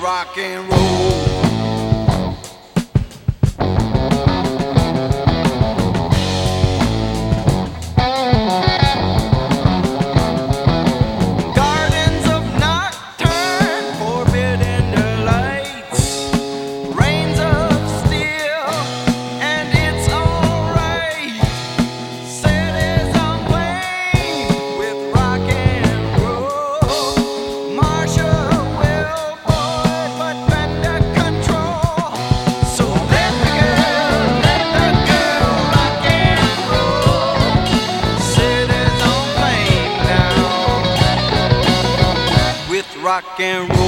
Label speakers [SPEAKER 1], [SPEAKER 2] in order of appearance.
[SPEAKER 1] rock and roll. and roll.